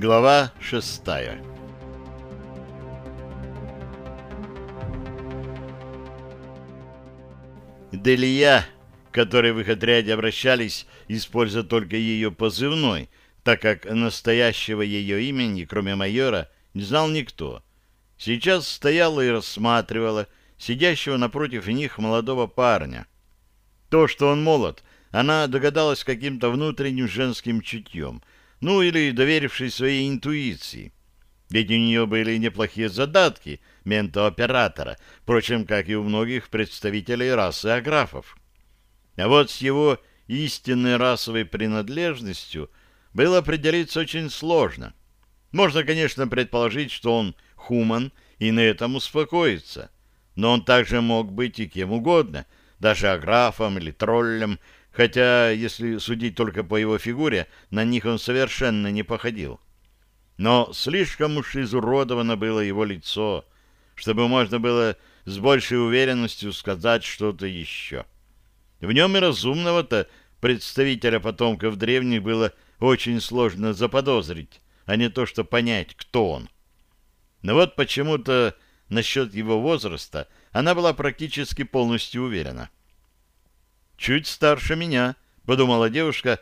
Глава шестая. Делия, которой в их отряде обращались, используя только ее позывной, так как настоящего ее имени, кроме майора, не знал никто, сейчас стояла и рассматривала сидящего напротив них молодого парня. То, что он молод, она догадалась каким-то внутренним женским чутьем, ну или доверившись своей интуиции. Ведь у нее были неплохие задатки мента-оператора, впрочем, как и у многих представителей расы аграфов. А вот с его истинной расовой принадлежностью было определиться очень сложно. Можно, конечно, предположить, что он хуман и на этом успокоиться, но он также мог быть и кем угодно, даже аграфом или троллем, хотя, если судить только по его фигуре, на них он совершенно не походил. Но слишком уж изуродовано было его лицо, чтобы можно было с большей уверенностью сказать что-то еще. В нем и разумного-то представителя потомков древних было очень сложно заподозрить, а не то что понять, кто он. Но вот почему-то насчет его возраста она была практически полностью уверена. «Чуть старше меня», — подумала девушка,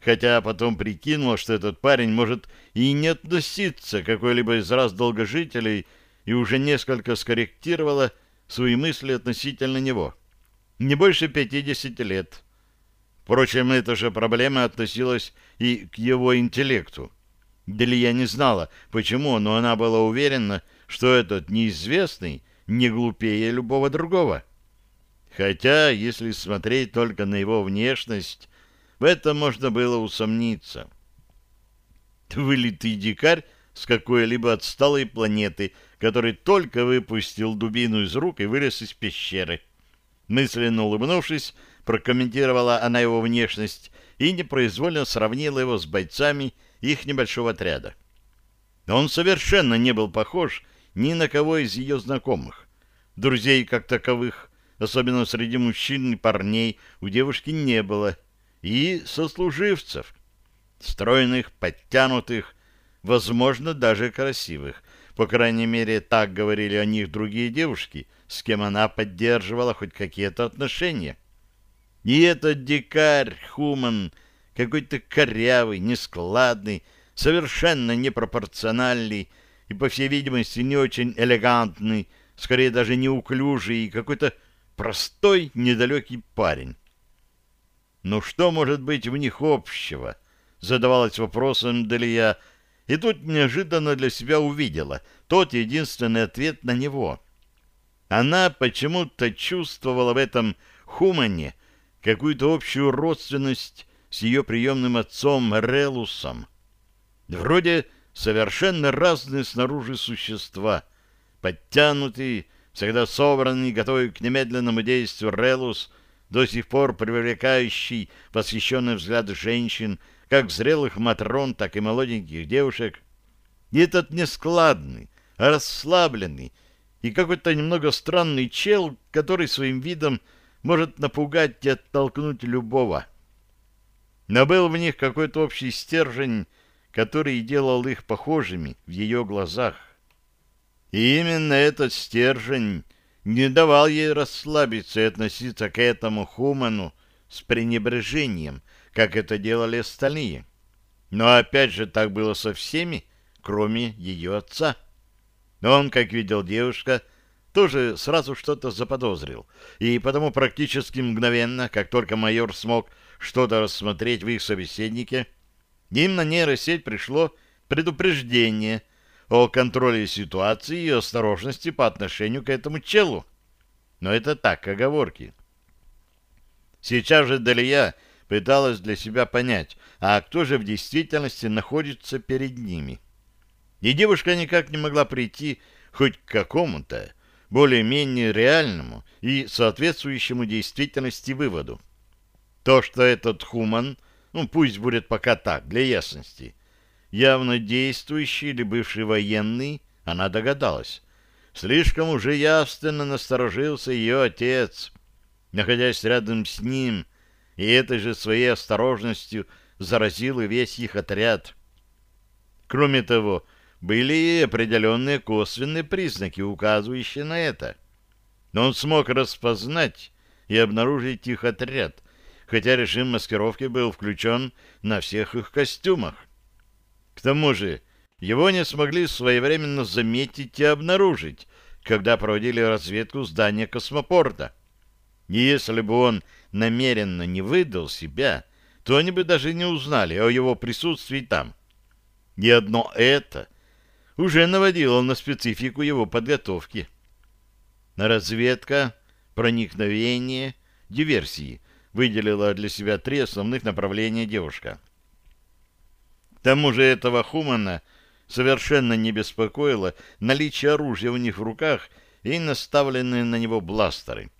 хотя потом прикинула, что этот парень может и не относиться к какой-либо из раз долгожителей, и уже несколько скорректировала свои мысли относительно него. Не больше пятидесяти лет. Впрочем, эта же проблема относилась и к его интеллекту. Делия не знала, почему, но она была уверена, что этот неизвестный не глупее любого другого. Хотя, если смотреть только на его внешность, в этом можно было усомниться. Вылитый дикарь с какой-либо отсталой планеты, который только выпустил дубину из рук и вылез из пещеры. Мысленно улыбнувшись, прокомментировала она его внешность и непроизвольно сравнила его с бойцами их небольшого отряда. Он совершенно не был похож ни на кого из ее знакомых. Друзей как таковых особенно среди мужчин и парней, у девушки не было, и сослуживцев, стройных, подтянутых, возможно, даже красивых. По крайней мере, так говорили о них другие девушки, с кем она поддерживала хоть какие-то отношения. И этот дикарь, Хуман, какой-то корявый, нескладный, совершенно непропорциональный и, по всей видимости, не очень элегантный, скорее даже неуклюжий и какой-то Простой, недалекий парень. «Ну что может быть в них общего?» — задавалась вопросом Делия, и тут неожиданно для себя увидела тот единственный ответ на него. Она почему-то чувствовала в этом Хумане какую-то общую родственность с ее приемным отцом Релусом. Вроде совершенно разные снаружи существа, подтянутые, всегда собранный, готовый к немедленному действию Релус, до сих пор привлекающий восхищенный взгляд женщин, как зрелых матрон, так и молоденьких девушек. И этот нескладный, расслабленный и какой-то немного странный чел, который своим видом может напугать и оттолкнуть любого. Но был в них какой-то общий стержень, который делал их похожими в ее глазах. И именно этот стержень не давал ей расслабиться и относиться к этому Хуману с пренебрежением, как это делали остальные. Но опять же так было со всеми, кроме ее отца. Он, как видел девушка, тоже сразу что-то заподозрил, и потому практически мгновенно, как только майор смог что-то рассмотреть в их собеседнике, им на нейросеть пришло предупреждение о контроле ситуации и осторожности по отношению к этому челу. Но это так, оговорки. Сейчас же Далия пыталась для себя понять, а кто же в действительности находится перед ними. И девушка никак не могла прийти хоть к какому-то более-менее реальному и соответствующему действительности выводу. То, что этот Хуман, ну пусть будет пока так, для ясности, явно действующий или бывший военный, она догадалась. Слишком уже явственно насторожился ее отец, находясь рядом с ним, и этой же своей осторожностью заразил и весь их отряд. Кроме того, были и определенные косвенные признаки, указывающие на это. Но он смог распознать и обнаружить их отряд, хотя режим маскировки был включен на всех их костюмах. К тому же его не смогли своевременно заметить и обнаружить, когда проводили разведку здания космопорта. И если бы он намеренно не выдал себя, то они бы даже не узнали о его присутствии там. И одно это уже наводило на специфику его подготовки. Разведка, проникновение, диверсии выделила для себя три основных направления девушка. Тому же этого Хумана совершенно не беспокоило наличие оружия у них в руках и наставленные на него бластеры.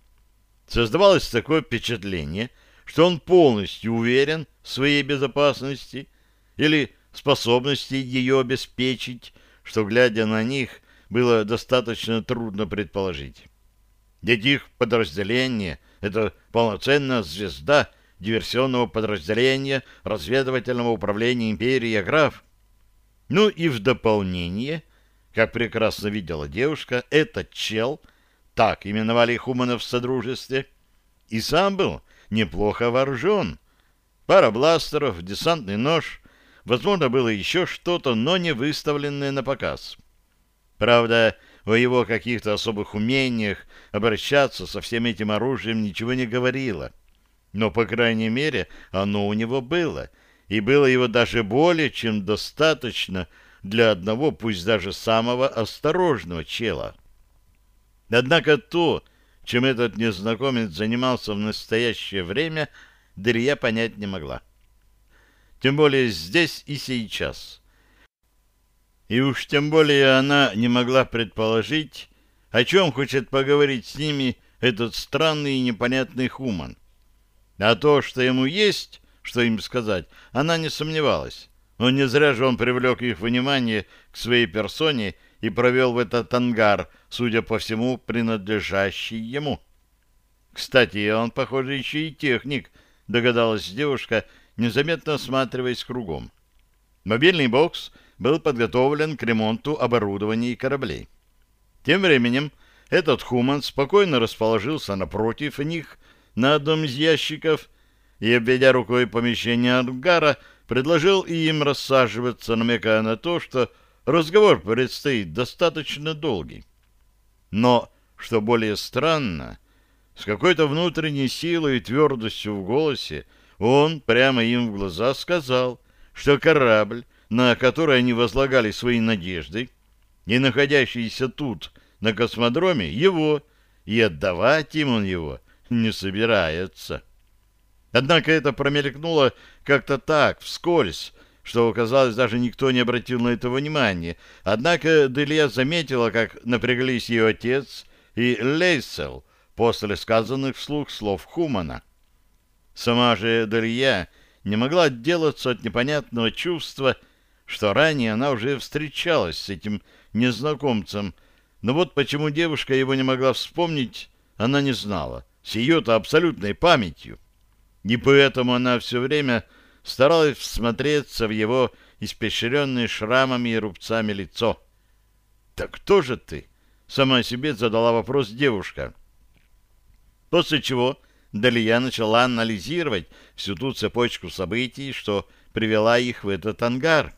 Создавалось такое впечатление, что он полностью уверен в своей безопасности или способности ее обеспечить, что, глядя на них, было достаточно трудно предположить. Ведь их подразделение — это полноценная звезда диверсионного подразделения разведывательного управления империи Аграф. Ну и в дополнение, как прекрасно видела девушка, этот чел, так именовали Хуманов в Содружестве, и сам был неплохо вооружен. Пара бластеров, десантный нож, возможно, было еще что-то, но не выставленное на показ. Правда, о его каких-то особых умениях обращаться со всем этим оружием ничего не говорило. Но, по крайней мере, оно у него было — и было его даже более чем достаточно для одного, пусть даже самого осторожного чела. Однако то, чем этот незнакомец занимался в настоящее время, Дырья понять не могла. Тем более здесь и сейчас. И уж тем более она не могла предположить, о чем хочет поговорить с ними этот странный и непонятный хуман. А то, что ему есть, что им сказать, она не сомневалась. Но не зря же он привлек их внимание к своей персоне и провел в этот ангар, судя по всему, принадлежащий ему. Кстати, он, похоже, еще и техник, догадалась девушка, незаметно осматриваясь кругом. Мобильный бокс был подготовлен к ремонту оборудования и кораблей. Тем временем этот хуман спокойно расположился напротив них на одном из ящиков и, обведя рукой помещение ангара, предложил им рассаживаться, намекая на то, что разговор предстоит достаточно долгий. Но, что более странно, с какой-то внутренней силой и твердостью в голосе он прямо им в глаза сказал, что корабль, на который они возлагали свои надежды, и находящийся тут, на космодроме, его, и отдавать им он его не собирается. Однако это промелькнуло как-то так, вскользь, что, казалось, даже никто не обратил на это внимания. Однако Делия заметила, как напряглись ее отец и Лейсел после сказанных вслух слов Хумана. Сама же Делия не могла отделаться от непонятного чувства, что ранее она уже встречалась с этим незнакомцем, но вот почему девушка его не могла вспомнить, она не знала, с ее-то абсолютной памятью. И поэтому она все время старалась всмотреться в его испещренное шрамами и рубцами лицо. «Так кто же ты?» — сама себе задала вопрос девушка. После чего Далия начала анализировать всю ту цепочку событий, что привела их в этот ангар.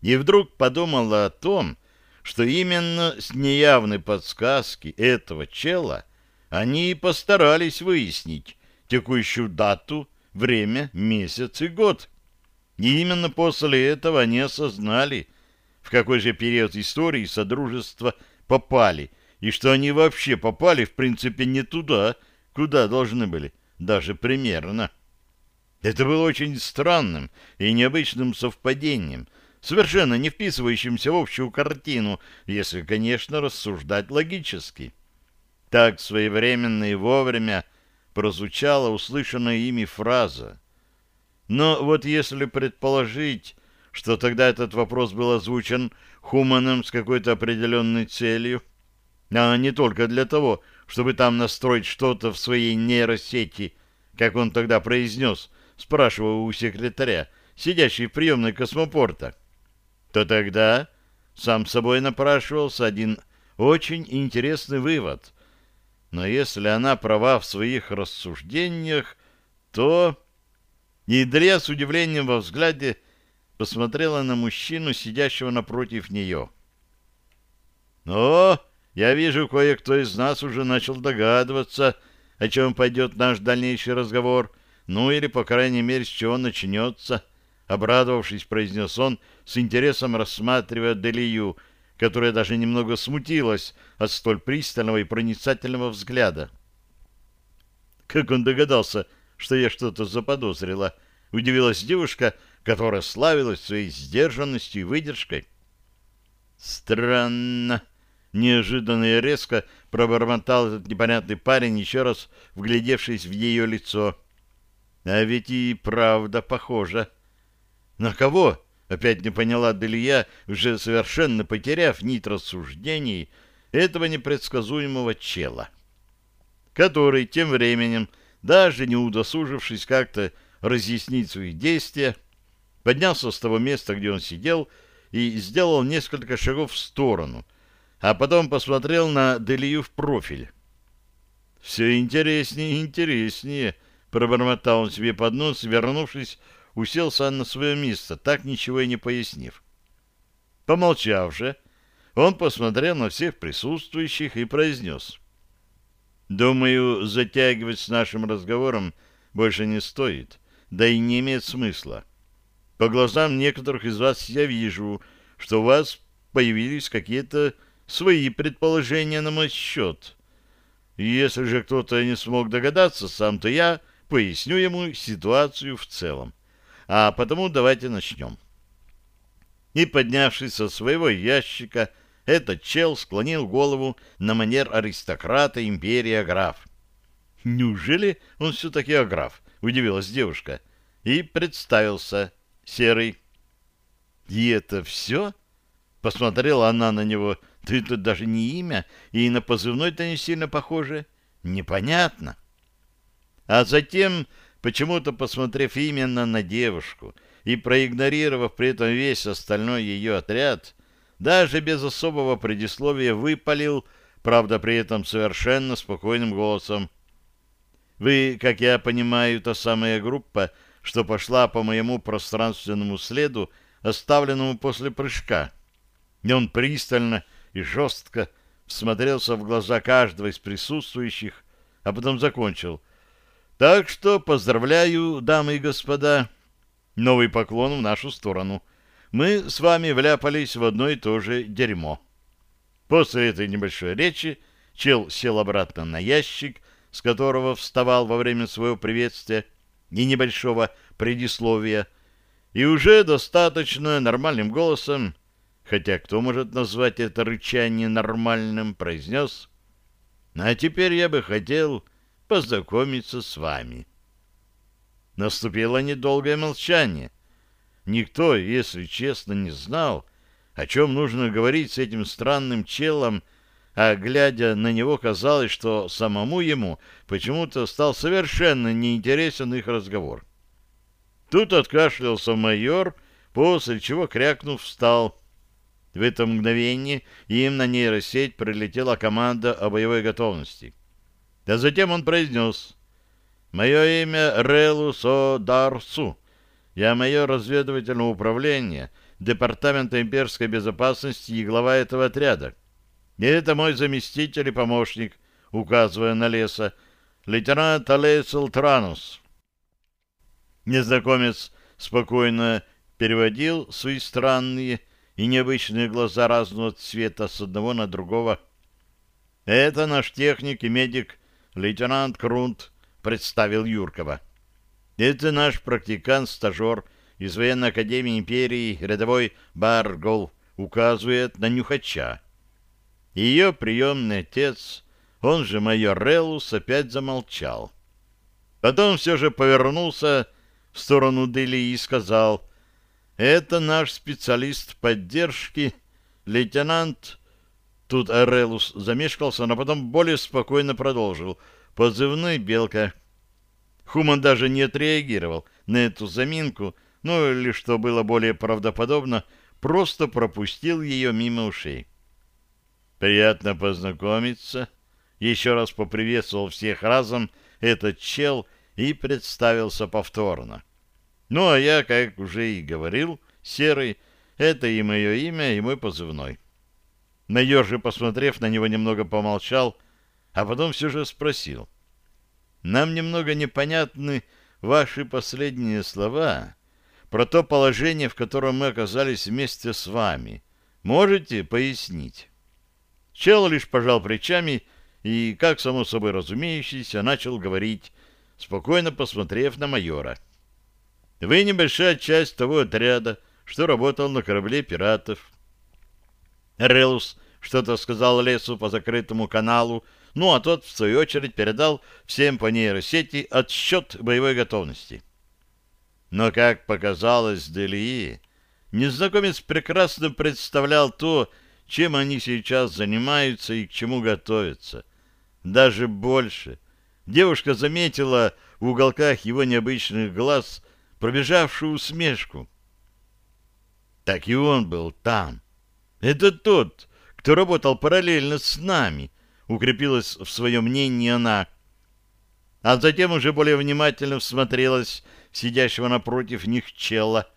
И вдруг подумала о том, что именно с неявной подсказки этого чела они и постарались выяснить, текущую дату, время, месяц и год. И именно после этого они осознали, в какой же период истории Содружества попали, и что они вообще попали, в принципе, не туда, куда должны были, даже примерно. Это было очень странным и необычным совпадением, совершенно не вписывающимся в общую картину, если, конечно, рассуждать логически. Так своевременно и вовремя прозвучала услышанная ими фраза. Но вот если предположить, что тогда этот вопрос был озвучен Хуманом с какой-то определенной целью, а не только для того, чтобы там настроить что-то в своей нейросети, как он тогда произнес, спрашивая у секретаря, сидящей в приемной космопорта, то тогда сам собой напрашивался один очень интересный вывод. Но если она права в своих рассуждениях, то... Идрия с удивлением во взгляде посмотрела на мужчину, сидящего напротив нее. «О, я вижу, кое-кто из нас уже начал догадываться, о чем пойдет наш дальнейший разговор, ну или, по крайней мере, с чего начнется», — обрадовавшись, произнес он, с интересом рассматривая Делию, которая даже немного смутилась от столь пристального и проницательного взгляда. Как он догадался, что я что-то заподозрила, удивилась девушка, которая славилась своей сдержанностью и выдержкой. Странно, неожиданно и резко пробормотал этот непонятный парень, еще раз вглядевшись в ее лицо. А ведь и правда похоже. На кого? Опять не поняла Делия, уже совершенно потеряв нить рассуждений этого непредсказуемого чела, который тем временем, даже не удосужившись как-то разъяснить свои действия, поднялся с того места, где он сидел, и сделал несколько шагов в сторону, а потом посмотрел на Делию в профиль. «Все интереснее и интереснее», — пробормотал он себе под нос, вернувшись уселся на свое место, так ничего и не пояснив. Помолчавши, он посмотрел на всех присутствующих и произнес. «Думаю, затягивать с нашим разговором больше не стоит, да и не имеет смысла. По глазам некоторых из вас я вижу, что у вас появились какие-то свои предположения на мой счет. если же кто-то не смог догадаться сам, то я поясню ему ситуацию в целом. А потому давайте начнем. И, поднявшись со своего ящика, этот чел склонил голову на манер аристократа империи Аграф. «Неужели он все-таки Аграф?» — удивилась девушка. И представился Серый. «И это все?» — посмотрела она на него. «Да это даже не имя, и на позывной-то не сильно похоже. Непонятно». А затем почему-то посмотрев именно на девушку и проигнорировав при этом весь остальной ее отряд, даже без особого предисловия выпалил, правда, при этом совершенно спокойным голосом. «Вы, как я понимаю, та самая группа, что пошла по моему пространственному следу, оставленному после прыжка». И он пристально и жестко всмотрелся в глаза каждого из присутствующих, а потом закончил — так что поздравляю, дамы и господа. Новый поклон в нашу сторону. Мы с вами вляпались в одно и то же дерьмо. После этой небольшой речи чел сел обратно на ящик, с которого вставал во время своего приветствия и небольшого предисловия, и уже достаточно нормальным голосом, хотя кто может назвать это рычание нормальным, произнес «А теперь я бы хотел познакомиться с вами. Наступило недолгое молчание. Никто, если честно, не знал, о чем нужно говорить с этим странным челом, а глядя на него, казалось, что самому ему почему-то стал совершенно неинтересен их разговор. Тут откашлялся майор, после чего, крякнув, встал. В это мгновение им на нейросеть прилетела команда о боевой готовности. А затем он произнес «Мое имя Релус Дарсу. Я майор разведывательного управления Департамента имперской безопасности и глава этого отряда. И это мой заместитель и помощник, указывая на леса, лейтенант Алесел Транус». Незнакомец спокойно переводил свои странные и необычные глаза разного цвета с одного на другого. «Это наш техник и медик лейтенант Крунт представил Юркова. Это наш практикант-стажер из военной академии империи, рядовой Баргол, указывает на нюхача. Ее приемный отец, он же майор Релус, опять замолчал. Потом все же повернулся в сторону Дели и сказал, «Это наш специалист поддержки, лейтенант Тут Арелус замешкался, но потом более спокойно продолжил. Позывной «Белка». Хуман даже не отреагировал на эту заминку, ну или, что было более правдоподобно, просто пропустил ее мимо ушей. «Приятно познакомиться», — еще раз поприветствовал всех разом этот чел и представился повторно. Ну, а я, как уже и говорил, Серый — это и мое имя, и мой позывной. Майор же, посмотрев на него, немного помолчал, а потом все же спросил. «Нам немного непонятны ваши последние слова про то положение, в котором мы оказались вместе с вами. Можете пояснить?» Чел лишь пожал плечами и, как само собой разумеющийся, начал говорить, спокойно посмотрев на майора. «Вы небольшая часть того отряда, что работал на корабле пиратов. Релус что-то сказал Лесу по закрытому каналу, ну а тот, в свою очередь, передал всем по нейросети отсчет боевой готовности. Но, как показалось Делии, незнакомец прекрасно представлял то, чем они сейчас занимаются и к чему готовятся. Даже больше. Девушка заметила в уголках его необычных глаз пробежавшую усмешку. Так и он был там. Это тот, кто работал параллельно с нами, укрепилась в своем мнении она. А затем уже более внимательно всмотрелась сидящего напротив них чела.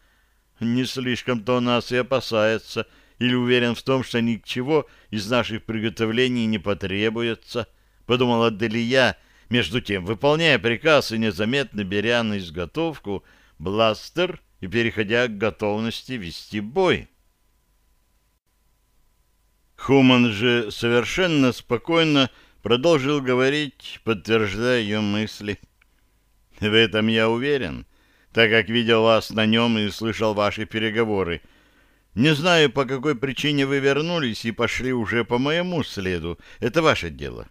Не слишком-то нас и опасается, или уверен в том, что ничего из наших приготовлений не потребуется, подумала Делия, между тем, выполняя приказ и незаметно беря на изготовку бластер и переходя к готовности вести бой. Хуман же совершенно спокойно продолжил говорить, подтверждая ее мысли. «В этом я уверен, так как видел вас на нем и слышал ваши переговоры. Не знаю, по какой причине вы вернулись и пошли уже по моему следу. Это ваше дело.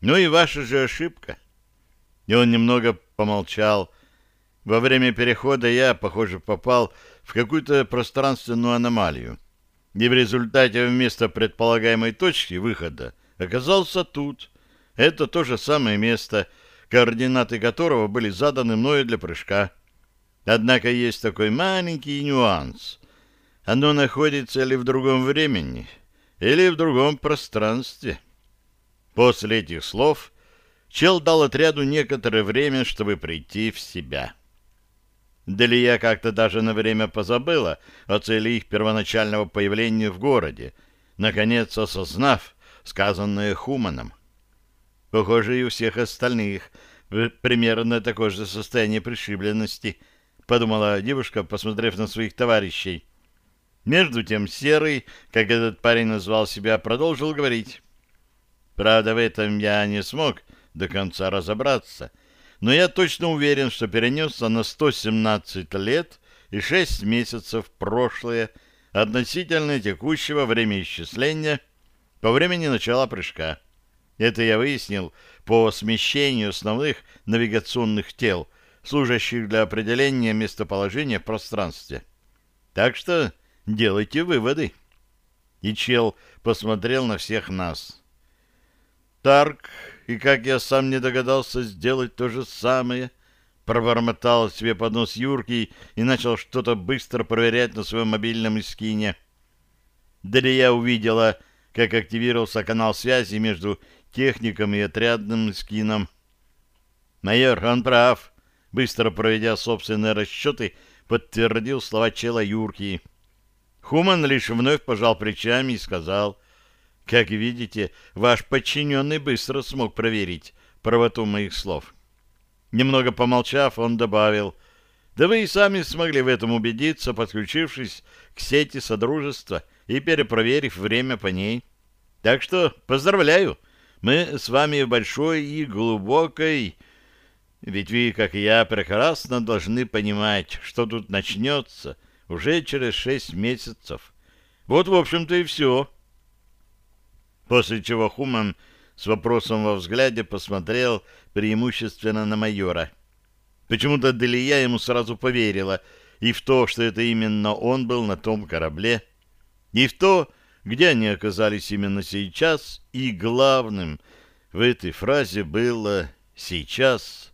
Ну и ваша же ошибка». И он немного помолчал. Во время перехода я, похоже, попал в какую-то пространственную аномалию и в результате вместо предполагаемой точки выхода оказался тут. Это то же самое место, координаты которого были заданы мною для прыжка. Однако есть такой маленький нюанс. Оно находится ли в другом времени, или в другом пространстве. После этих слов чел дал отряду некоторое время, чтобы прийти в себя. Делия как-то даже на время позабыла о цели их первоначального появления в городе, наконец осознав сказанное Хуманом. Похоже, и у всех остальных примерно такое же состояние пришибленности, подумала девушка, посмотрев на своих товарищей. Между тем Серый, как этот парень назвал себя, продолжил говорить. Правда, в этом я не смог до конца разобраться — но я точно уверен, что перенесся на 117 лет и 6 месяцев прошлое относительно текущего времяисчисления по времени начала прыжка. Это я выяснил по смещению основных навигационных тел, служащих для определения местоположения в пространстве. Так что делайте выводы. И чел посмотрел на всех нас. Тарк и как я сам не догадался сделать то же самое, пробормотал себе под нос Юрки и начал что-то быстро проверять на своем мобильном эскине. Далее увидела, как активировался канал связи между техником и отрядным эскином. «Майор, он прав», — быстро проведя собственные расчеты, подтвердил слова чела Юрки. Хуман лишь вновь пожал плечами и сказал — как видите, ваш подчиненный быстро смог проверить правоту моих слов. Немного помолчав, он добавил, «Да вы и сами смогли в этом убедиться, подключившись к сети Содружества и перепроверив время по ней. Так что поздравляю, мы с вами в большой и глубокой... Ведь вы, как и я, прекрасно должны понимать, что тут начнется уже через шесть месяцев. Вот, в общем-то, и все». После чего Хуман с вопросом во взгляде посмотрел преимущественно на майора. Почему-то Делия ему сразу поверила и в то, что это именно он был на том корабле, и в то, где они оказались именно сейчас, и главным в этой фразе было «сейчас».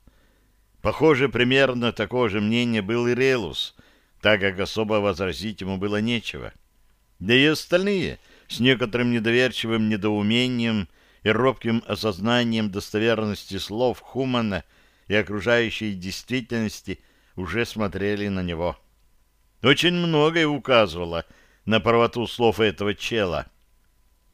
Похоже, примерно такого же мнения был и Релус, так как особо возразить ему было нечего. Да и остальные с некоторым недоверчивым недоумением и робким осознанием достоверности слов Хумана и окружающей действительности уже смотрели на него. Очень многое указывало на правоту слов этого чела.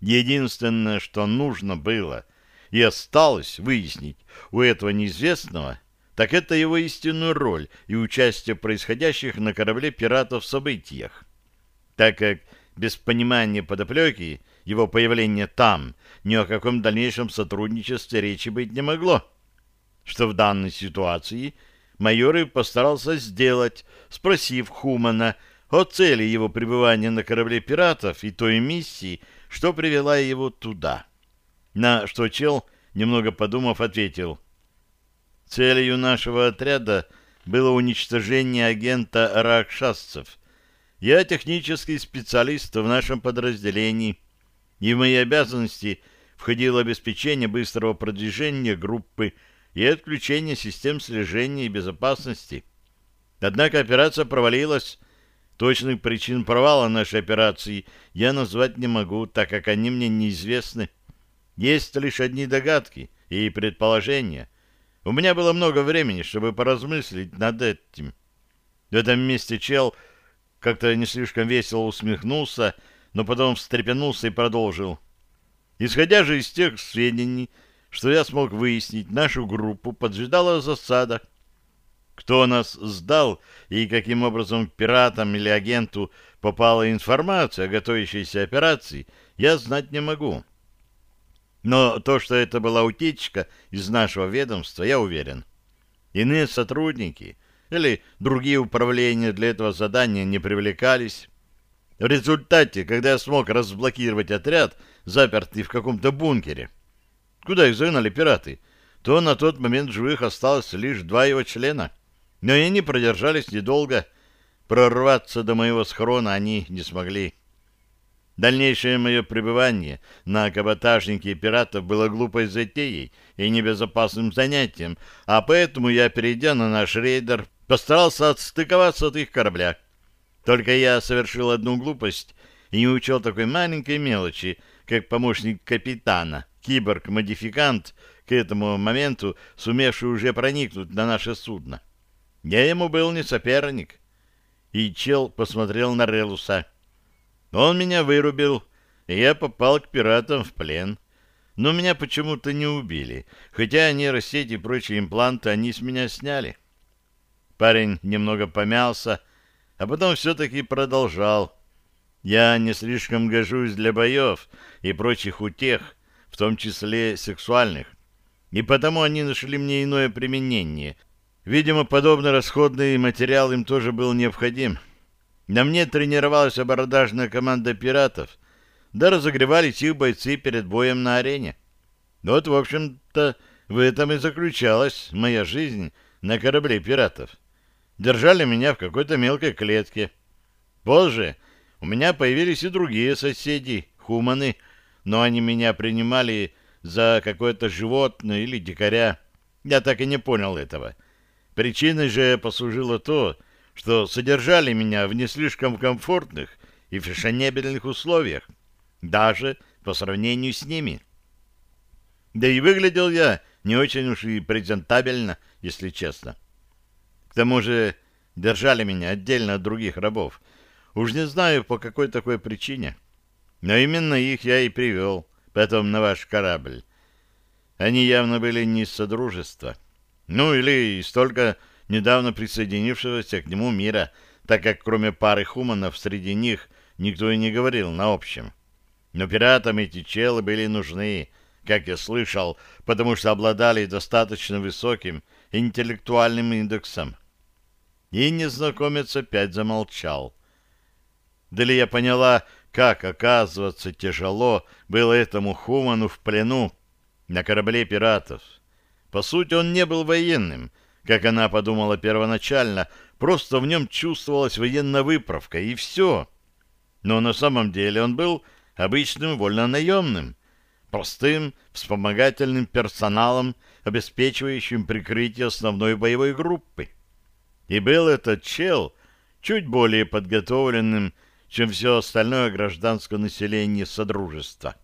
Единственное, что нужно было и осталось выяснить у этого неизвестного, так это его истинную роль и участие в происходящих на корабле пиратов событиях. Так как без понимания подоплеки его появления там ни о каком дальнейшем сотрудничестве речи быть не могло. Что в данной ситуации майор и постарался сделать, спросив Хумана о цели его пребывания на корабле пиратов и той миссии, что привела его туда. На что чел, немного подумав, ответил. Целью нашего отряда было уничтожение агента ракшасцев. Я технический специалист в нашем подразделении, и в мои обязанности входило обеспечение быстрого продвижения группы и отключение систем слежения и безопасности. Однако операция провалилась. Точных причин провала нашей операции я назвать не могу, так как они мне неизвестны. Есть лишь одни догадки и предположения. У меня было много времени, чтобы поразмыслить над этим. В этом месте чел как-то не слишком весело усмехнулся, но потом встрепенулся и продолжил. Исходя же из тех сведений, что я смог выяснить, нашу группу поджидала засада. Кто нас сдал и каким образом пиратам или агенту попала информация о готовящейся операции, я знать не могу. Но то, что это была утечка из нашего ведомства, я уверен. Иные сотрудники или другие управления для этого задания не привлекались. В результате, когда я смог разблокировать отряд, запертый в каком-то бункере, куда их загнали пираты, то на тот момент живых осталось лишь два его члена. Но и они продержались недолго. Прорваться до моего схрона они не смогли. Дальнейшее мое пребывание на каботажнике пиратов было глупой затеей и небезопасным занятием, а поэтому я, перейдя на наш рейдер, постарался отстыковаться от их корабля. Только я совершил одну глупость и не учел такой маленькой мелочи, как помощник капитана, киборг-модификант, к этому моменту сумевший уже проникнуть на наше судно. Я ему был не соперник. И чел посмотрел на Релуса. Он меня вырубил, и я попал к пиратам в плен. Но меня почему-то не убили, хотя нейросети и прочие импланты они с меня сняли. Парень немного помялся, а потом все-таки продолжал. Я не слишком гожусь для боев и прочих утех, в том числе сексуальных, и потому они нашли мне иное применение. Видимо, подобный расходный материал им тоже был необходим. На мне тренировалась абордажная команда пиратов, да разогревались их бойцы перед боем на арене. Вот, в общем-то, в этом и заключалась моя жизнь на корабле пиратов. Держали меня в какой-то мелкой клетке. Позже у меня появились и другие соседи, хуманы, но они меня принимали за какое-то животное или дикаря. Я так и не понял этого. Причиной же послужило то, что содержали меня в не слишком комфортных и фешенебельных условиях, даже по сравнению с ними. Да и выглядел я не очень уж и презентабельно, если честно. К тому же держали меня отдельно от других рабов. Уж не знаю, по какой такой причине. Но именно их я и привел потом на ваш корабль. Они явно были не из Содружества. Ну, или из только недавно присоединившегося к нему мира, так как кроме пары хуманов среди них никто и не говорил на общем. Но пиратам эти челы были нужны, как я слышал, потому что обладали достаточно высоким интеллектуальным индексом. И незнакомец опять замолчал. Да ли я поняла, как, оказывается, тяжело было этому Хуману в плену на корабле пиратов. По сути, он не был военным — как она подумала первоначально, просто в нем чувствовалась военная выправка, и все. Но на самом деле он был обычным вольнонаемным, простым вспомогательным персоналом, обеспечивающим прикрытие основной боевой группы. И был этот чел чуть более подготовленным, чем все остальное гражданское население Содружества.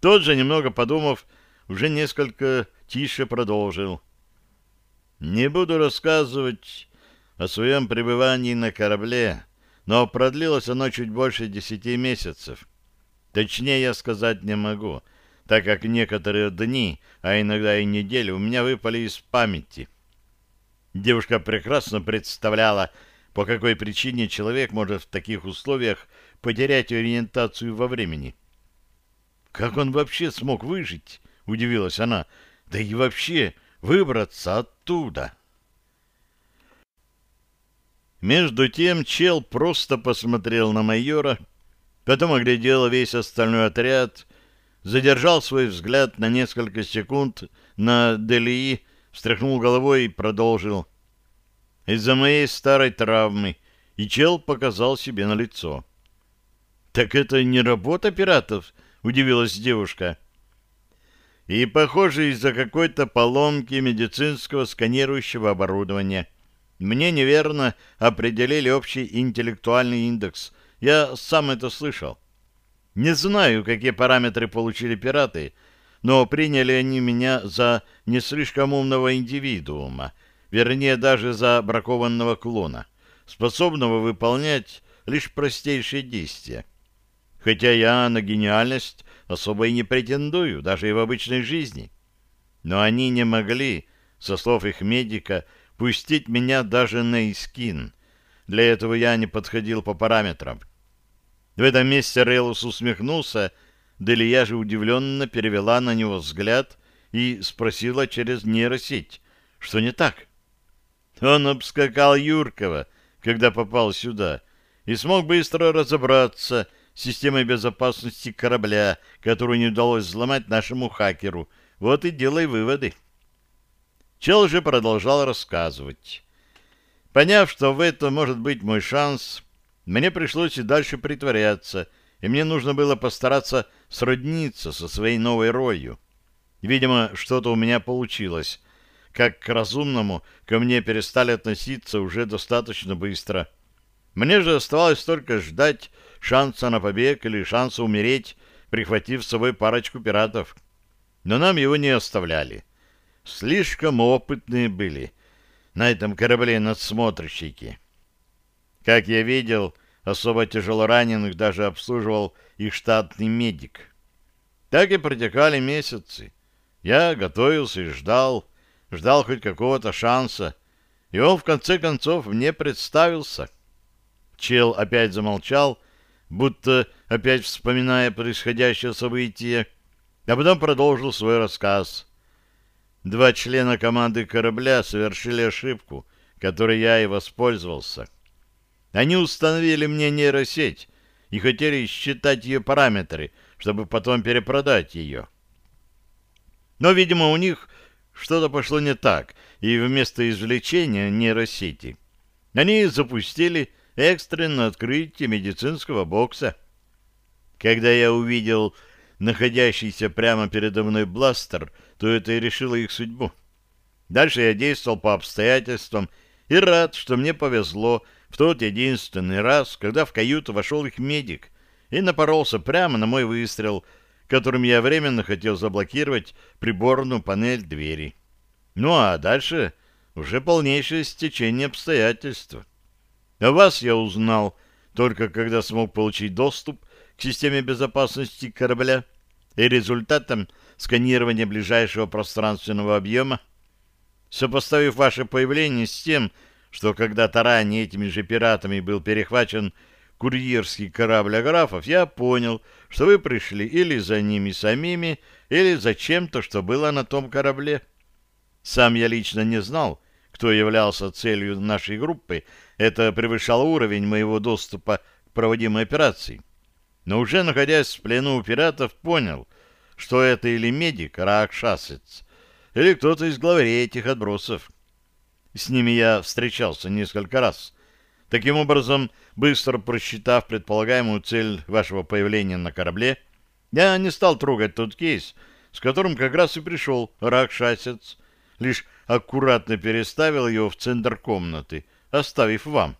Тот же, немного подумав, уже несколько тише продолжил. «Не буду рассказывать о своем пребывании на корабле, но продлилось оно чуть больше десяти месяцев. Точнее я сказать не могу, так как некоторые дни, а иногда и недели, у меня выпали из памяти». Девушка прекрасно представляла, по какой причине человек может в таких условиях потерять ориентацию во времени. «Как он вообще смог выжить?» — удивилась она. «Да и вообще выбраться оттуда!» Между тем чел просто посмотрел на майора, потом оглядел весь остальной отряд, задержал свой взгляд на несколько секунд на Делии, встряхнул головой и продолжил из-за моей старой травмы, и чел показал себе на лицо. «Так это не работа пиратов?» — удивилась девушка. «И, похоже, из-за какой-то поломки медицинского сканирующего оборудования. Мне неверно определили общий интеллектуальный индекс. Я сам это слышал. Не знаю, какие параметры получили пираты, но приняли они меня за не слишком умного индивидуума, вернее даже за бракованного клона, способного выполнять лишь простейшие действия. Хотя я на гениальность особо и не претендую, даже и в обычной жизни. Но они не могли, со слов их медика, пустить меня даже на искин. Для этого я не подходил по параметрам. В этом месте Рейлус усмехнулся, Делия же удивленно перевела на него взгляд и спросила через нейросеть, что не так. Он обскакал Юркова, когда попал сюда, и смог быстро разобраться с системой безопасности корабля, которую не удалось взломать нашему хакеру. Вот и делай выводы. Чел же продолжал рассказывать. Поняв, что в этом может быть мой шанс, мне пришлось и дальше притворяться, и мне нужно было постараться сродниться со своей новой ролью. Видимо, что-то у меня получилось, как к разумному ко мне перестали относиться уже достаточно быстро. Мне же оставалось только ждать шанса на побег или шанса умереть, прихватив с собой парочку пиратов. Но нам его не оставляли. Слишком опытные были на этом корабле надсмотрщики. Как я видел, особо тяжело раненых даже обслуживал их штатный медик. Так и протекали месяцы. Я готовился и ждал, ждал хоть какого-то шанса, и он в конце концов мне представился. Чел опять замолчал, будто опять вспоминая происходящее событие, а потом продолжил свой рассказ. Два члена команды корабля совершили ошибку, которой я и воспользовался. Они установили мне нейросеть и хотели считать ее параметры, чтобы потом перепродать ее. Но, видимо, у них что-то пошло не так, и вместо извлечения нейросети они запустили экстренное открытие медицинского бокса. Когда я увидел находящийся прямо передо мной бластер, то это и решило их судьбу. Дальше я действовал по обстоятельствам и рад, что мне повезло в тот единственный раз, когда в каюту вошел их медик и напоролся прямо на мой выстрел — которым я временно хотел заблокировать приборную панель двери. Ну а дальше уже полнейшее стечение обстоятельств. О вас я узнал только когда смог получить доступ к системе безопасности корабля и результатом сканирования ближайшего пространственного объема. Сопоставив ваше появление с тем, что когда-то ранее этими же пиратами был перехвачен курьерский корабль Аграфов, я понял, что вы пришли или за ними самими, или за чем-то, что было на том корабле. Сам я лично не знал, кто являлся целью нашей группы, это превышало уровень моего доступа к проводимой операции. Но уже находясь в плену у пиратов, понял, что это или медик Раакшасец, или кто-то из главарей этих отбросов. С ними я встречался несколько раз. Таким образом, Быстро просчитав предполагаемую цель вашего появления на корабле, я не стал трогать тот кейс, с которым как раз и пришел Ракшасец, лишь аккуратно переставил его в центр комнаты, оставив вам.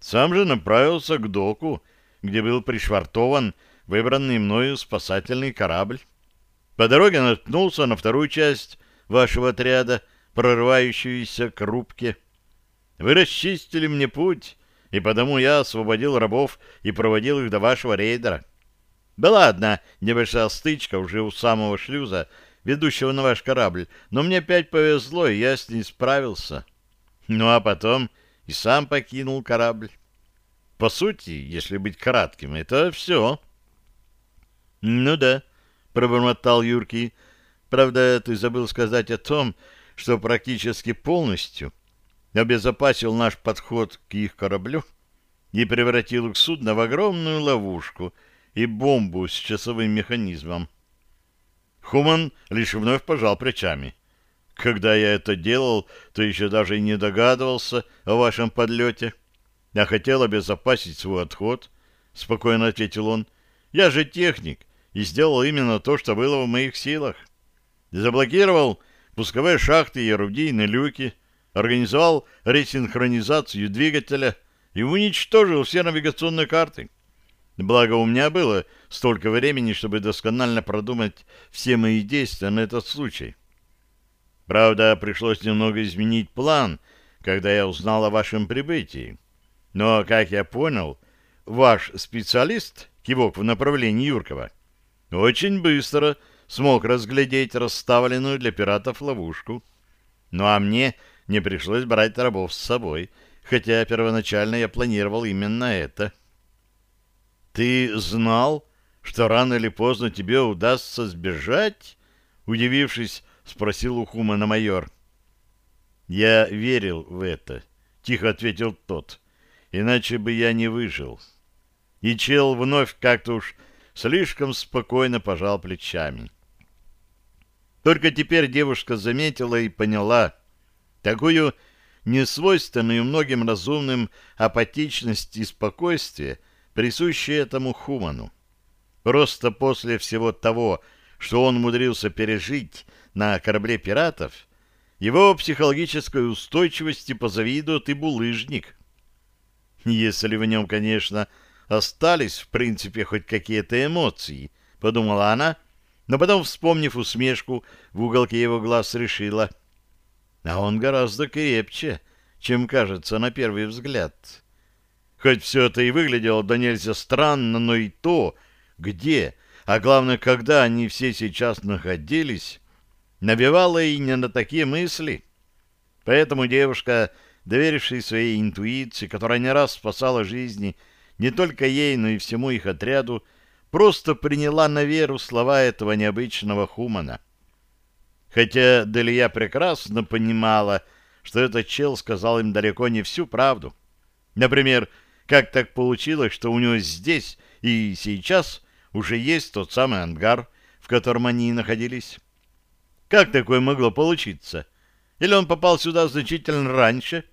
Сам же направился к доку, где был пришвартован выбранный мною спасательный корабль. По дороге наткнулся на вторую часть вашего отряда, прорывающуюся к рубке. Вы расчистили мне путь, и потому я освободил рабов и проводил их до вашего рейдера. Была одна небольшая стычка уже у самого шлюза, ведущего на ваш корабль, но мне опять повезло, и я с ней справился. Ну а потом и сам покинул корабль. По сути, если быть кратким, это все. — Ну да, — пробормотал Юркий. — Правда, ты забыл сказать о том, что практически полностью обезопасил наш подход к их кораблю и превратил их судно в огромную ловушку и бомбу с часовым механизмом. Хуман лишь вновь пожал плечами. Когда я это делал, то еще даже и не догадывался о вашем подлете. Я хотел обезопасить свой отход, — спокойно ответил он. Я же техник и сделал именно то, что было в моих силах. Заблокировал пусковые шахты и орудийные люки, организовал ресинхронизацию двигателя и уничтожил все навигационные карты. Благо у меня было столько времени, чтобы досконально продумать все мои действия на этот случай. Правда, пришлось немного изменить план, когда я узнал о вашем прибытии. Но, как я понял, ваш специалист, кивок в направлении Юркова, очень быстро смог разглядеть расставленную для пиратов ловушку. Ну а мне не пришлось брать рабов с собой, хотя первоначально я планировал именно это. — «Ты знал, что рано или поздно тебе удастся сбежать?» Удивившись, спросил у Хумана майор. «Я верил в это», — тихо ответил тот. «Иначе бы я не выжил». И чел вновь как-то уж слишком спокойно пожал плечами. Только теперь девушка заметила и поняла такую несвойственную многим разумным апатичность и спокойствие — присущее этому Хуману. Просто после всего того, что он умудрился пережить на корабле пиратов, его психологической устойчивости позавидует и булыжник. Если в нем, конечно, остались, в принципе, хоть какие-то эмоции, подумала она, но потом, вспомнив усмешку, в уголке его глаз решила, а он гораздо крепче, чем кажется на первый взгляд. Хоть все это и выглядело да нельзя странно, но и то, где, а главное, когда они все сейчас находились, набивало и не на такие мысли. Поэтому девушка, доверившись своей интуиции, которая не раз спасала жизни не только ей, но и всему их отряду, просто приняла на веру слова этого необычного хумана. Хотя Делия прекрасно понимала, что этот чел сказал им далеко не всю правду. Например, как так получилось, что у него здесь и сейчас уже есть тот самый ангар, в котором они находились? Как такое могло получиться? Или он попал сюда значительно раньше?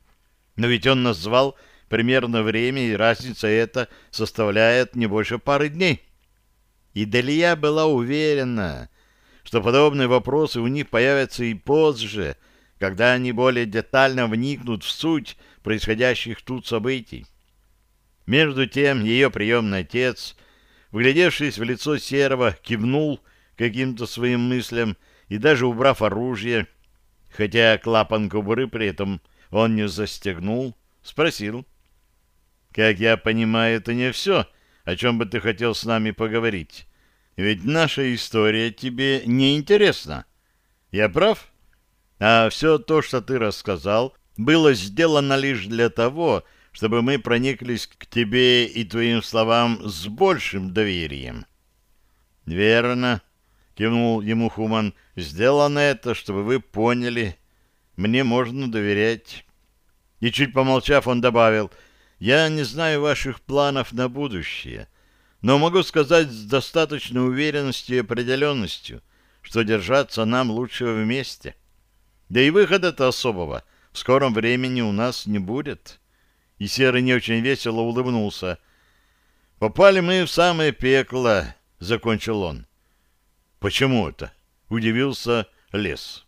Но ведь он назвал примерно время, и разница эта составляет не больше пары дней. И Делия была уверена, что подобные вопросы у них появятся и позже, когда они более детально вникнут в суть происходящих тут событий. Между тем ее приемный отец, вглядевшись в лицо Серого, кивнул каким-то своим мыслям и даже убрав оружие, хотя клапан кобуры при этом он не застегнул, спросил. «Как я понимаю, это не все, о чем бы ты хотел с нами поговорить. Ведь наша история тебе не интересна. Я прав? А все то, что ты рассказал, было сделано лишь для того, чтобы мы прониклись к тебе и твоим словам с большим доверием. — Верно, — кивнул ему Хуман, — сделано это, чтобы вы поняли, мне можно доверять. И чуть помолчав, он добавил, — я не знаю ваших планов на будущее, но могу сказать с достаточной уверенностью и определенностью, что держаться нам лучше вместе. Да и выхода-то особого в скором времени у нас не будет. — и Серый не очень весело улыбнулся. «Попали мы в самое пекло», — закончил он. «Почему это?» — удивился Лес.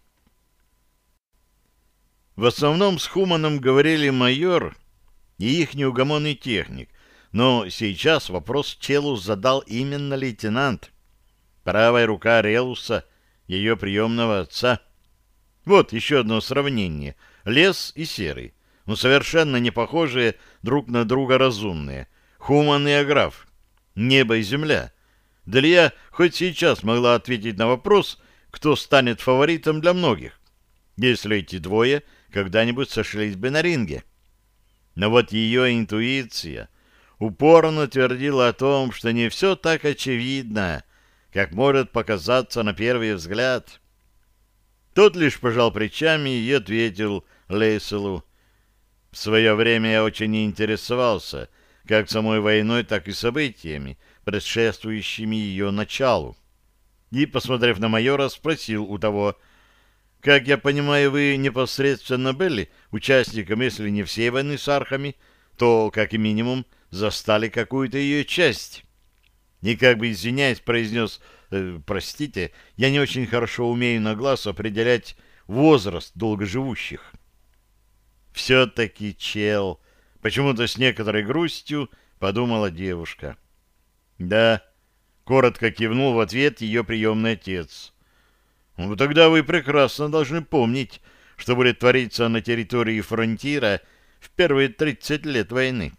В основном с Хуманом говорили майор и их неугомонный техник, но сейчас вопрос челу задал именно лейтенант. Правая рука Релуса, ее приемного отца. Вот еще одно сравнение. Лес и серый. но совершенно не похожие друг на друга разумные. Хуман и Аграф. Небо и земля. Далия хоть сейчас могла ответить на вопрос, кто станет фаворитом для многих, если эти двое когда-нибудь сошлись бы на ринге. Но вот ее интуиция упорно твердила о том, что не все так очевидно, как может показаться на первый взгляд. Тот лишь пожал плечами и ответил Лейселу. В свое время я очень интересовался как самой войной, так и событиями, предшествующими ее началу. И, посмотрев на майора, спросил у того, «Как я понимаю, вы непосредственно были участником, если не всей войны с архами, то, как и минимум, застали какую-то ее часть?» И как бы извиняясь, произнес, э, «Простите, я не очень хорошо умею на глаз определять возраст долгоживущих». «Все-таки чел», — почему-то с некоторой грустью подумала девушка. «Да», — коротко кивнул в ответ ее приемный отец. «Ну, тогда вы прекрасно должны помнить, что будет твориться на территории фронтира в первые тридцать лет войны».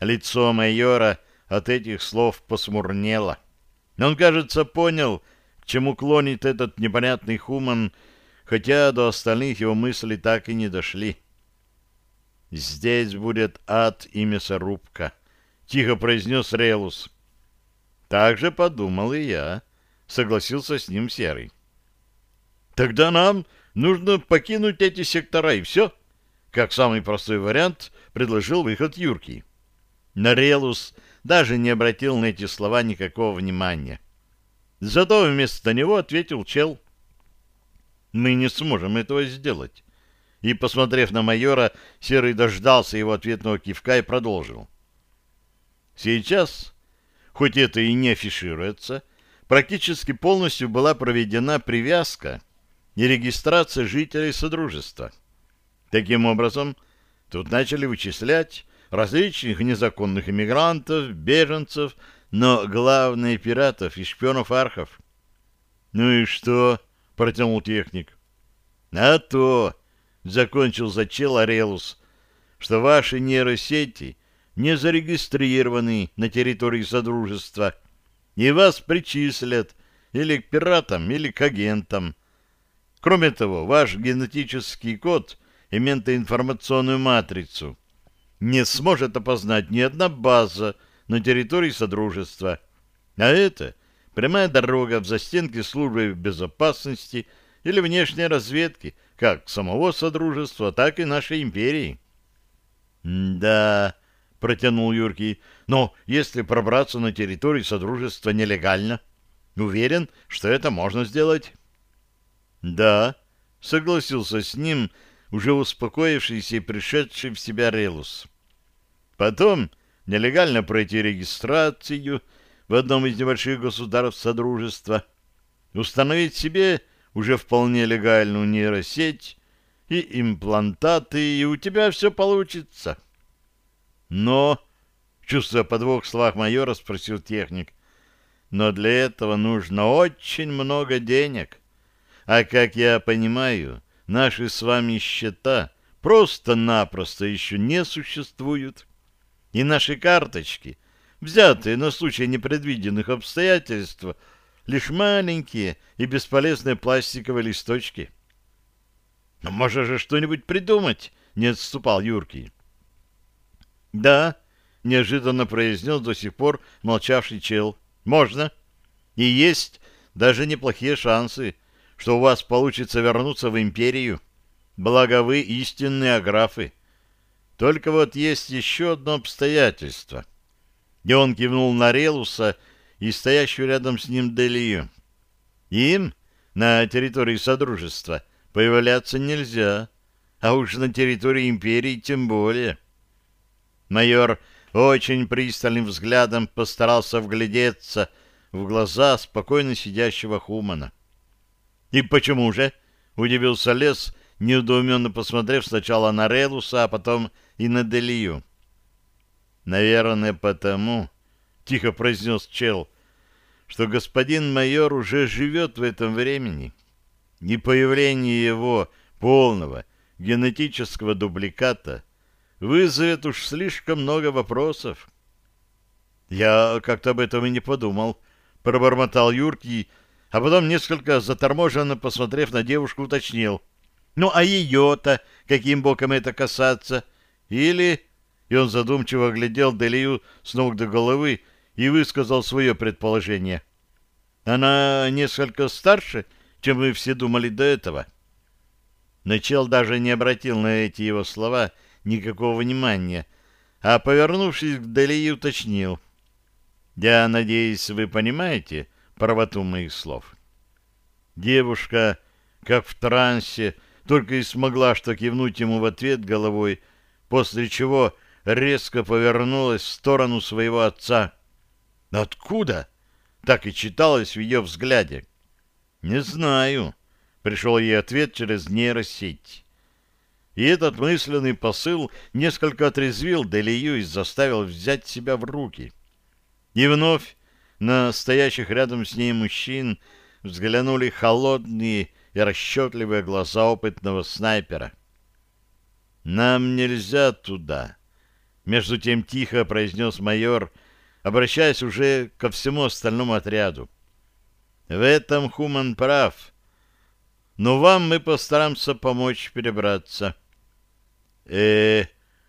Лицо майора от этих слов посмурнело. Он, кажется, понял, к чему клонит этот непонятный хуман, хотя до остальных его мысли так и не дошли. «Здесь будет ад и мясорубка», — тихо произнес Релус. «Так же подумал и я», — согласился с ним Серый. «Тогда нам нужно покинуть эти сектора, и все», — как самый простой вариант предложил выход Юрки. Нарелус даже не обратил на эти слова никакого внимания. Зато вместо него ответил чел. «Мы не сможем этого сделать». И, посмотрев на майора, Серый дождался его ответного кивка и продолжил. Сейчас, хоть это и не афишируется, практически полностью была проведена привязка и регистрация жителей Содружества. Таким образом, тут начали вычислять различных незаконных иммигрантов, беженцев, но главное пиратов и шпионов-архов. «Ну и что?» — протянул техник. «А то!» — закончил зачел Орелус, «что ваши нейросети не зарегистрированы на территории Содружества, и вас причислят или к пиратам, или к агентам. Кроме того, ваш генетический код и ментоинформационную матрицу не сможет опознать ни одна база на территории Содружества. А это прямая дорога в застенки службы безопасности или внешней разведки как самого Содружества, так и нашей империи. «Да», — протянул Юркий, — «но если пробраться на территорию Содружества нелегально, уверен, что это можно сделать». «Да», — согласился с ним уже успокоившийся и пришедший в себя Релус. Потом нелегально пройти регистрацию в одном из небольших государств Содружества, установить себе уже вполне легальную нейросеть и имплантаты, и у тебя все получится. Но, чувствуя подвох в словах майора, спросил техник, но для этого нужно очень много денег. А как я понимаю, наши с вами счета просто-напросто еще не существуют и наши карточки, взятые на случай непредвиденных обстоятельств, лишь маленькие и бесполезные пластиковые листочки. «Но можно же что-нибудь придумать!» — не отступал Юркий. «Да», — неожиданно произнес до сих пор молчавший чел. «Можно. И есть даже неплохие шансы, что у вас получится вернуться в империю. Благо вы истинные аграфы. Только вот есть еще одно обстоятельство. И он кивнул на Релуса и стоящую рядом с ним Делию. Им на территории Содружества появляться нельзя, а уж на территории империи тем более. Майор очень пристальным взглядом постарался вглядеться в глаза спокойно сидящего Хумана. — И почему же? — удивился Лес, недоуменно посмотрев сначала на Релуса, а потом и на Делию. «Наверное, потому», — тихо произнес чел, — «что господин майор уже живет в этом времени. И появление его полного генетического дубликата вызовет уж слишком много вопросов». «Я как-то об этом и не подумал», — пробормотал Юркий, а потом, несколько заторможенно посмотрев на девушку, уточнил. «Ну, а ее-то каким боком это касаться? Или...» И он задумчиво глядел Делию с ног до головы и высказал свое предположение. «Она несколько старше, чем мы все думали до этого». Начал даже не обратил на эти его слова никакого внимания, а, повернувшись к Делии, уточнил. «Я надеюсь, вы понимаете правоту моих слов». Девушка, как в трансе, только и смогла что кивнуть ему в ответ головой, после чего резко повернулась в сторону своего отца. «Откуда?» — так и читалось в ее взгляде. «Не знаю», — пришел ей ответ через нейросеть. И этот мысленный посыл несколько отрезвил Делию и заставил взять себя в руки. И вновь на стоящих рядом с ней мужчин взглянули холодные и расчетливые глаза опытного снайпера. «Нам нельзя туда», между тем тихо произнес майор, обращаясь уже ко всему остальному отряду. В этом Хуман прав. Но вам мы постараемся помочь перебраться. Э,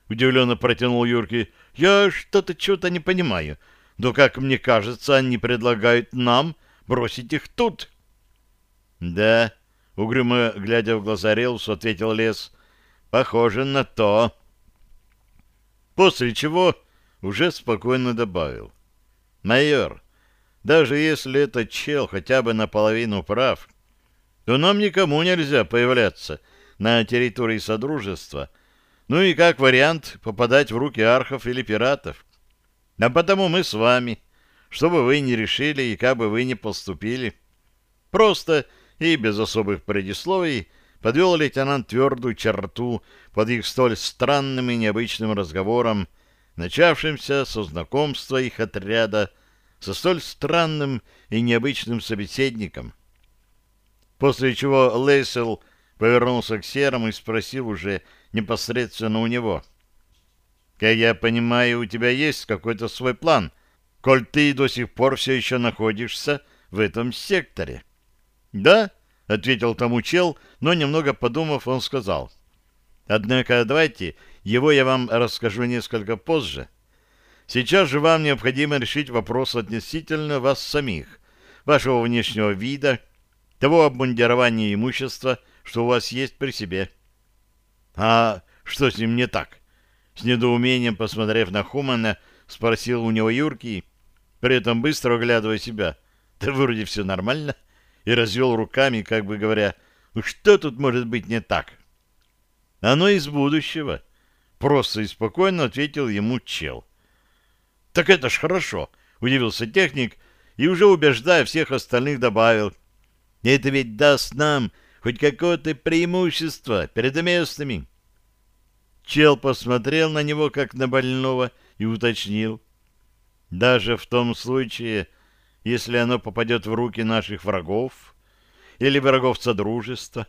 удивленно протянул Юрки, я что-то чего-то не понимаю. Но, как мне кажется, они предлагают нам бросить их тут. Да, угрюмо глядя в глаза Релсу, ответил Лес. Похоже на то. После чего уже спокойно добавил. «Майор, даже если этот чел хотя бы наполовину прав, то нам никому нельзя появляться на территории Содружества, ну и как вариант попадать в руки архов или пиратов. А потому мы с вами, что бы вы ни решили и как бы вы ни поступили. Просто и без особых предисловий подвел лейтенант твердую черту под их столь странным и необычным разговором, начавшимся со знакомства их отряда со столь странным и необычным собеседником. После чего Лейсел повернулся к Серому и спросил уже непосредственно у него. «Как я понимаю, у тебя есть какой-то свой план, коль ты до сих пор все еще находишься в этом секторе?» «Да?» — ответил тому чел, но, немного подумав, он сказал. «Однако давайте его я вам расскажу несколько позже. Сейчас же вам необходимо решить вопрос относительно вас самих, вашего внешнего вида, того обмундирования имущества, что у вас есть при себе». «А что с ним не так?» С недоумением, посмотрев на Хумана, спросил у него Юркий, при этом быстро оглядывая себя. «Да вроде все нормально» и развел руками, как бы говоря, «Ну что тут может быть не так? Оно из будущего. Просто и спокойно ответил ему чел. Так это ж хорошо, удивился техник и уже убеждая всех остальных добавил. Это ведь даст нам хоть какое-то преимущество перед местными. Чел посмотрел на него, как на больного, и уточнил. Даже в том случае, если оно попадет в руки наших врагов или врагов Содружества,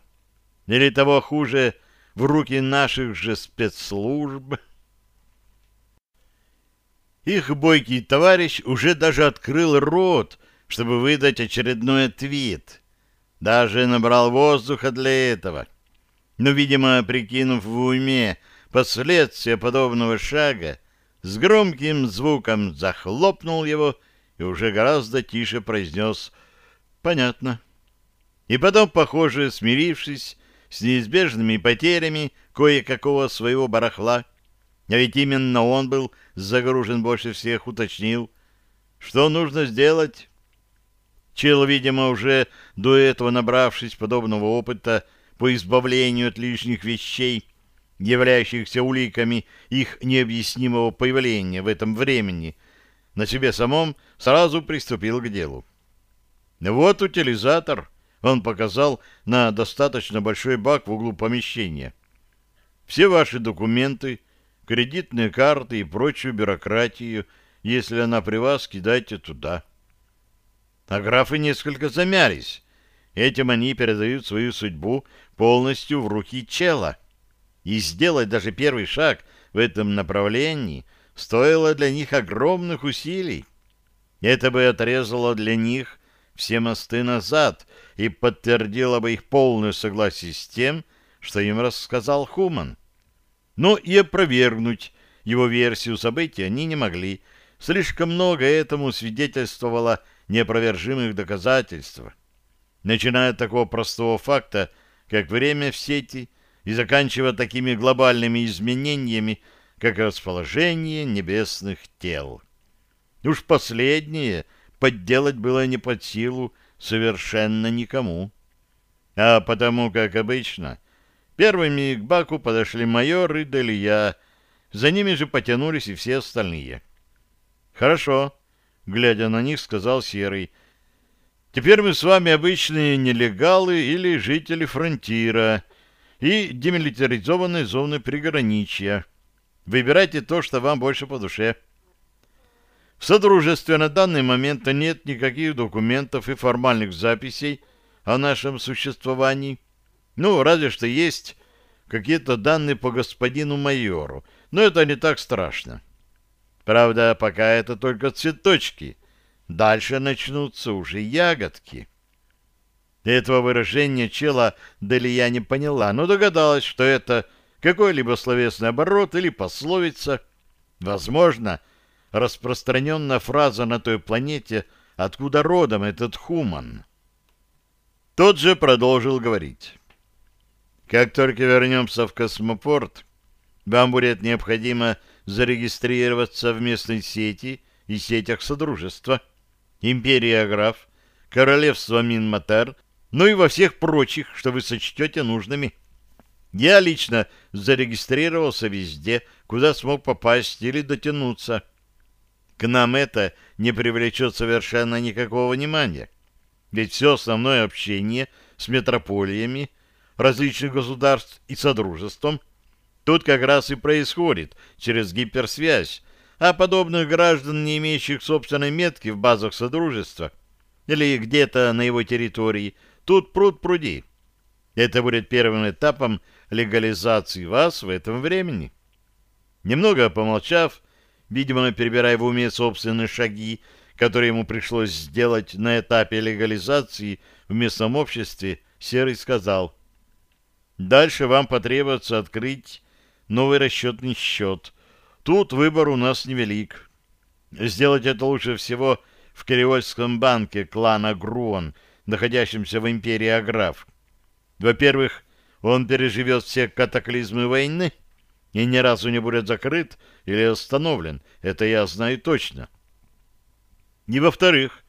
или того хуже, в руки наших же спецслужб. Их бойкий товарищ уже даже открыл рот, чтобы выдать очередной ответ. Даже набрал воздуха для этого. Но, видимо, прикинув в уме последствия подобного шага, с громким звуком захлопнул его и уже гораздо тише произнес «Понятно». И потом, похоже, смирившись с неизбежными потерями кое-какого своего барахла, а ведь именно он был загружен больше всех, уточнил, что нужно сделать. Чел, видимо, уже до этого набравшись подобного опыта по избавлению от лишних вещей, являющихся уликами их необъяснимого появления в этом времени, на себе самом сразу приступил к делу. Вот утилизатор, Он показал на достаточно большой бак в углу помещения. Все ваши документы, кредитные карты и прочую бюрократию, если она при вас, кидайте туда. А графы несколько замялись. Этим они передают свою судьбу полностью в руки чела. И сделать даже первый шаг в этом направлении стоило для них огромных усилий. Это бы отрезало для них все мосты назад и подтвердило бы их полное согласие с тем, что им рассказал Хуман. Но и опровергнуть его версию событий они не могли. Слишком много этому свидетельствовало неопровержимых доказательств. Начиная от такого простого факта, как время в сети, и заканчивая такими глобальными изменениями, как расположение небесных тел. Уж последнее подделать было не под силу совершенно никому. А потому, как обычно, первыми к баку подошли майор и Далия, за ними же потянулись и все остальные. «Хорошо», — глядя на них, сказал Серый, — «теперь мы с вами обычные нелегалы или жители фронтира и демилитаризованной зоны приграничья. Выбирайте то, что вам больше по душе». В Содружестве на данный момент нет никаких документов и формальных записей о нашем существовании. Ну, разве что есть какие-то данные по господину майору, но это не так страшно. Правда, пока это только цветочки. Дальше начнутся уже ягодки. Этого выражения чела Далия не поняла, но догадалась, что это какой-либо словесный оборот или пословица. Возможно, распространенная фраза на той планете, откуда родом этот хуман. Тот же продолжил говорить. Как только вернемся в космопорт, вам будет необходимо зарегистрироваться в местной сети и сетях Содружества, Империи Аграф, Королевства Минматар, ну и во всех прочих, что вы сочтете нужными. Я лично зарегистрировался везде, куда смог попасть или дотянуться. К нам это не привлечет совершенно никакого внимания. Ведь все основное общение с метрополиями различных государств и содружеством тут как раз и происходит через гиперсвязь, а подобных граждан, не имеющих собственной метки в базах содружества или где-то на его территории, тут пруд пруди. Это будет первым этапом легализации вас в этом времени. Немного помолчав, видимо, перебирая в уме собственные шаги, которые ему пришлось сделать на этапе легализации в местном обществе, Серый сказал, «Дальше вам потребуется открыть новый расчетный счет. Тут выбор у нас невелик. Сделать это лучше всего в Киреольском банке клана Груон, находящемся в империи Аграф. Во-первых, он переживет все катаклизмы войны, и ни разу не будет закрыт или остановлен. Это я знаю точно. И во-вторых,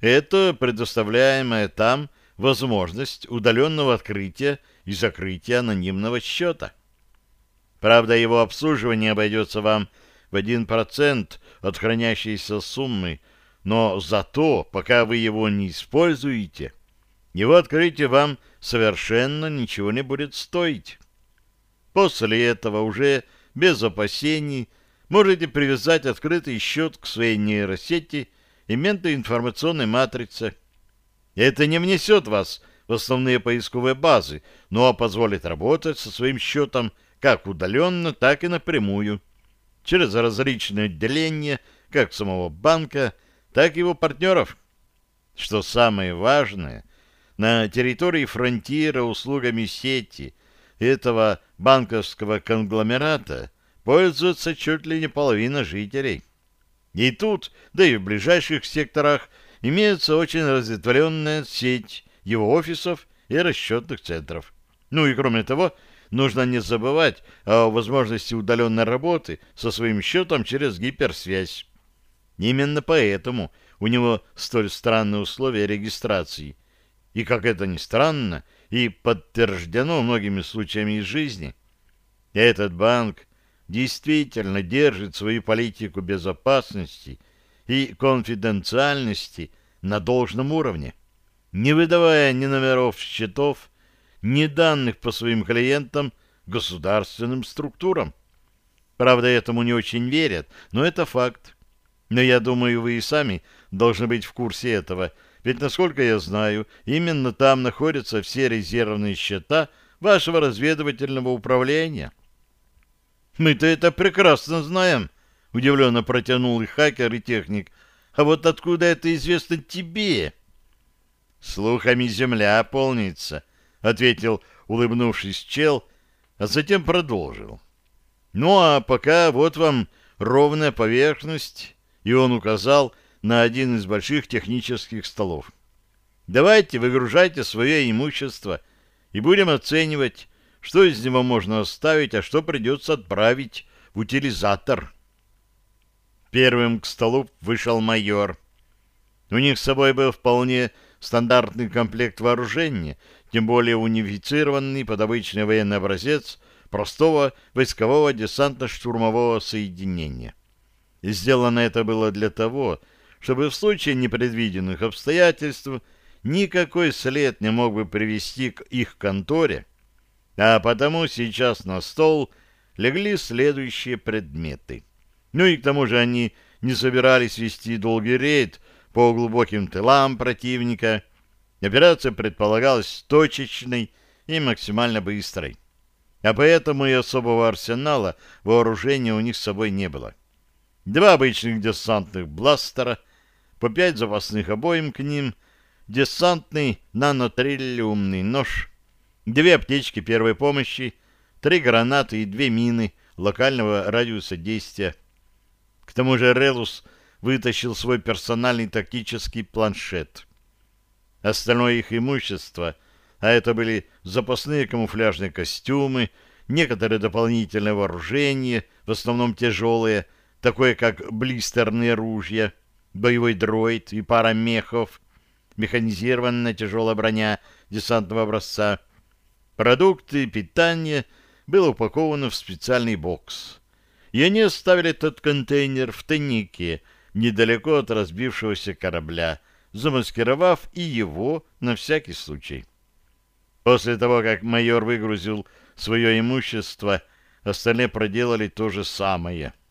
это предоставляемая там возможность удаленного открытия и закрытия анонимного счета. Правда, его обслуживание обойдется вам в 1% от хранящейся суммы, но зато, пока вы его не используете, его открытие вам совершенно ничего не будет стоить. После этого уже без опасений можете привязать открытый счет к своей нейросети и ментоинформационной матрице. Это не внесет вас в основные поисковые базы, но позволит работать со своим счетом как удаленно, так и напрямую, через различные отделения как самого банка, так и его партнеров. Что самое важное, на территории фронтира услугами сети – этого банковского конгломерата пользуется чуть ли не половина жителей. И тут, да и в ближайших секторах, имеется очень разветвленная сеть его офисов и расчетных центров. Ну и кроме того, нужно не забывать о возможности удаленной работы со своим счетом через гиперсвязь. Именно поэтому у него столь странные условия регистрации. И, как это ни странно, и подтверждено многими случаями из жизни. Этот банк действительно держит свою политику безопасности и конфиденциальности на должном уровне. не выдавая ни номеров счетов, ни данных по своим клиентам государственным структурам. Правда, этому не очень верят, но это факт. Но я думаю, вы и сами должны быть в курсе этого, ведь, насколько я знаю, именно там находятся все резервные счета вашего разведывательного управления. Мы-то это прекрасно знаем, удивленно протянул и хакер, и техник. А вот откуда это известно тебе? Слухами земля полнится, ответил, улыбнувшись чел, а затем продолжил. Ну а пока вот вам ровная поверхность, и он указал на один из больших технических столов. Давайте выгружайте свое имущество и будем оценивать, что из него можно оставить, а что придется отправить в утилизатор. Первым к столу вышел майор. У них с собой был вполне стандартный комплект вооружения, тем более унифицированный под обычный военный образец простого войскового десантно-штурмового соединения. И сделано это было для того, чтобы в случае непредвиденных обстоятельств никакой след не мог бы привести к их конторе, а потому сейчас на стол легли следующие предметы. Ну и к тому же они не собирались вести долгий рейд по глубоким тылам противника. Операция предполагалась точечной и максимально быстрой. А поэтому и особого арсенала вооружения у них с собой не было. Два обычных десантных бластера, по пять запасных обоим к ним, десантный нанотриллиумный нож, две аптечки первой помощи, три гранаты и две мины локального радиуса действия. К тому же Релус вытащил свой персональный тактический планшет. Остальное их имущество, а это были запасные камуфляжные костюмы, некоторые дополнительное вооружение, в основном тяжелое, такое как блистерные ружья, боевой дроид и пара мехов, механизированная тяжелая броня десантного образца. Продукты питания было упаковано в специальный бокс. И они оставили этот контейнер в тайнике, недалеко от разбившегося корабля, замаскировав и его на всякий случай. После того, как майор выгрузил свое имущество, остальные проделали то же самое —